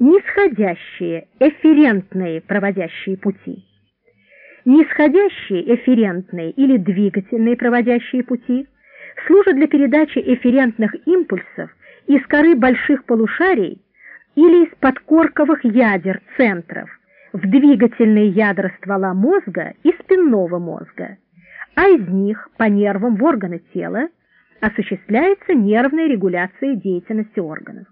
Нисходящие эфферентные проводящие пути. Нисходящие эфферентные или двигательные проводящие пути служат для передачи эфферентных импульсов из коры больших полушарий или из подкорковых ядер центров в двигательные ядра ствола мозга и спинного мозга, а из них по нервам в органы тела осуществляется нервная регуляция деятельности органов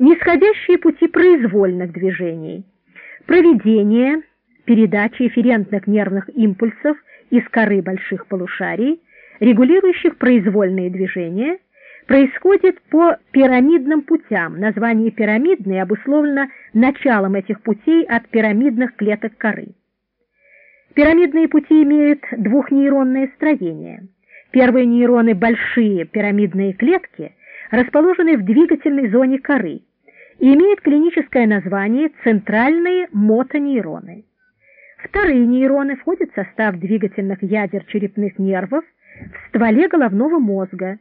нисходящие пути произвольных движений, проведение передачи эфферентных нервных импульсов из коры больших полушарий, регулирующих произвольные движения, происходит по пирамидным путям. Название пирамидный обусловлено началом этих путей от пирамидных клеток коры. Пирамидные пути имеют двухнейронное строение. Первые нейроны – большие пирамидные клетки, расположенные в двигательной зоне коры – и имеет клиническое название центральные мотонейроны. Вторые нейроны входят в состав двигательных ядер черепных нервов в стволе головного мозга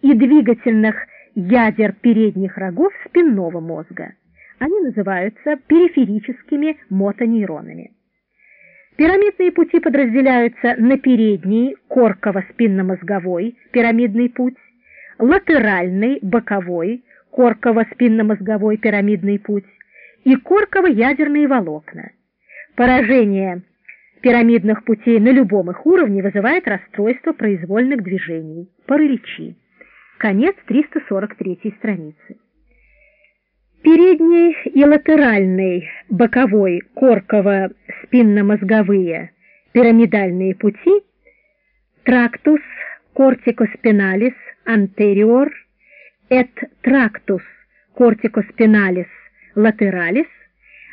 и двигательных ядер передних рогов спинного мозга. Они называются периферическими мотонейронами. Пирамидные пути подразделяются на передний корково-спинномозговой пирамидный путь, латеральный боковой корково-спинномозговой пирамидный путь и корково-ядерные волокна. Поражение пирамидных путей на любом их уровне вызывает расстройство произвольных движений, параличи. Конец 343 страницы. Передний и латеральный боковой корково-спинномозговые пирамидальные пути трактус кортикоспиналис антериор et tractus corticospinalis lateralis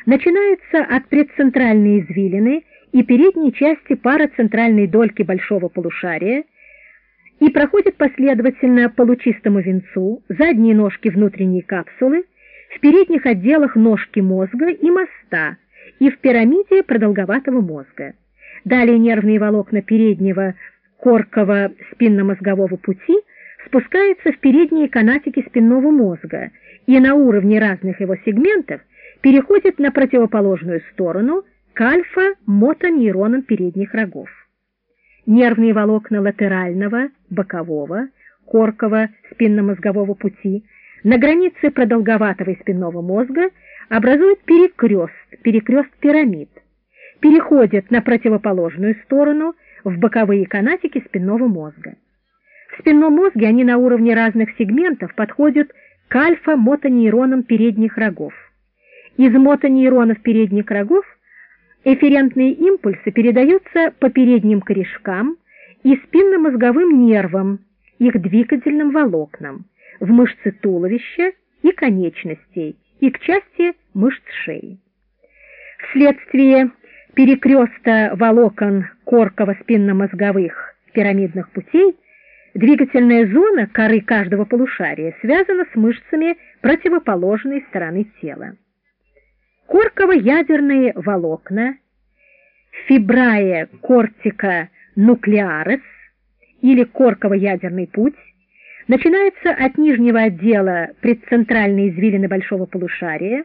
начинается от предцентральной извилины и передней части парацентральной дольки большого полушария и проходит последовательно по лучистому венцу, задние ножки внутренней капсулы, в передних отделах ножки мозга и моста и в пирамиде продолговатого мозга. Далее нервные волокна переднего корково-спинномозгового пути – спускается в передние канатики спинного мозга и на уровне разных его сегментов переходит на противоположную сторону к альфа-мотонейронам передних рогов. Нервные волокна латерального, бокового, коркового спинномозгового пути на границе продолговатого и спинного мозга образуют перекрест, перекрест пирамид, переходят на противоположную сторону в боковые канатики спинного мозга. В спинном мозге они на уровне разных сегментов подходят к альфа-мотонейронам передних рогов. Из мотонейронов передних рогов эфферентные импульсы передаются по передним корешкам и спинномозговым нервам, их двигательным волокнам, в мышцы туловища и конечностей, и к части мышц шеи. Вследствие перекреста волокон корково-спинномозговых пирамидных путей Двигательная зона коры каждого полушария связана с мышцами противоположной стороны тела. Корково-ядерные волокна, фибрая кортика нуклеарес или корково-ядерный путь начинается от нижнего отдела предцентральной извилины большого полушария,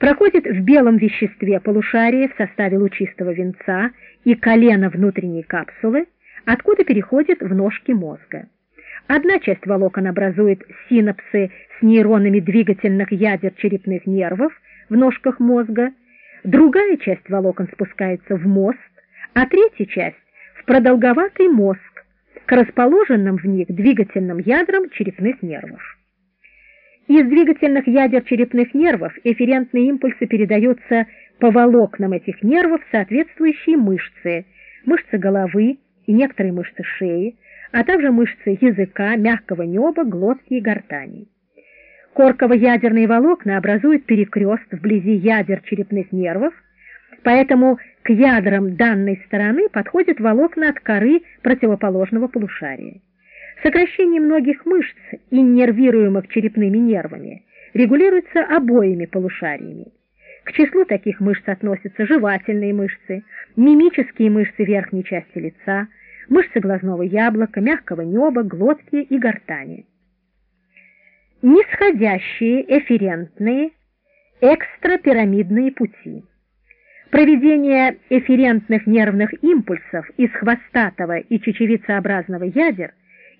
проходит в белом веществе полушария в составе лучистого венца и колена внутренней капсулы, откуда переходит в ножки мозга. Одна часть волокон образует синапсы с нейронами двигательных ядер черепных нервов в ножках мозга, другая часть волокон спускается в мост, а третья часть в продолговатый мозг к расположенным в них двигательным ядрам черепных нервов. Из двигательных ядер черепных нервов эфферентные импульсы передаются по волокнам этих нервов соответствующие мышцы, мышцы головы, и некоторые мышцы шеи, а также мышцы языка, мягкого неба, глотки и гортани. Корково-ядерные волокна образуют перекрест вблизи ядер черепных нервов, поэтому к ядрам данной стороны подходят волокна от коры противоположного полушария. Сокращение многих мышц, иннервируемых черепными нервами, регулируется обоими полушариями. К числу таких мышц относятся жевательные мышцы, мимические мышцы верхней части лица, мышцы глазного яблока, мягкого неба, глотки и гортани. Нисходящие, эфферентные Экстрапирамидные пути. Проведение эфферентных нервных импульсов из хвостатого и чечевицеобразного ядер,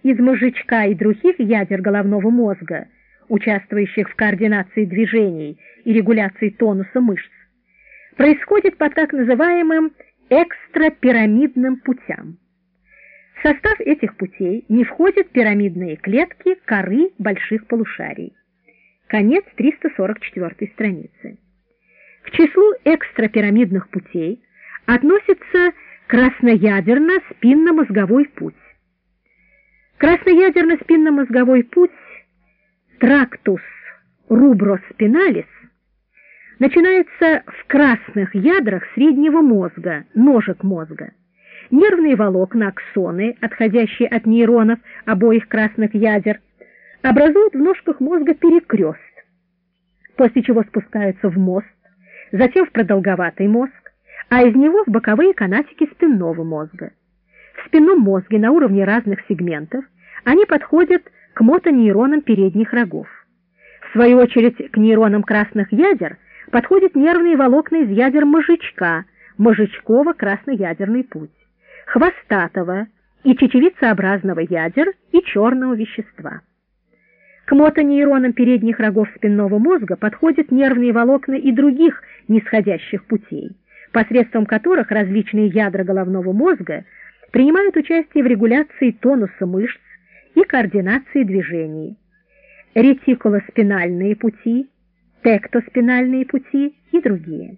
из мозжечка и других ядер головного мозга, участвующих в координации движений и регуляции тонуса мышц, происходит по так называемым экстрапирамидным путям. В состав этих путей не входят пирамидные клетки коры больших полушарий. Конец 344 страницы. К числу экстрапирамидных путей относится красноядерно-спинномозговой путь. Красноядерно-спинномозговой путь трактус руброспиналис начинается в красных ядрах среднего мозга, ножек мозга. Нервные волокна, аксоны, отходящие от нейронов обоих красных ядер, образуют в ножках мозга перекрест, после чего спускаются в мост, затем в продолговатый мозг, а из него в боковые канатики спинного мозга. В спинном мозге на уровне разных сегментов они подходят к мотонейронам передних рогов. В свою очередь к нейронам красных ядер подходят нервные волокна из ядер мозжечка, мозжечково-красноядерный путь, хвостатого и чечевицеобразного ядер и черного вещества. К мотонейронам передних рогов спинного мозга подходят нервные волокна и других нисходящих путей, посредством которых различные ядра головного мозга принимают участие в регуляции тонуса мышц и координации движений. Ретикулоспинальные пути, тектоспинальные пути и другие.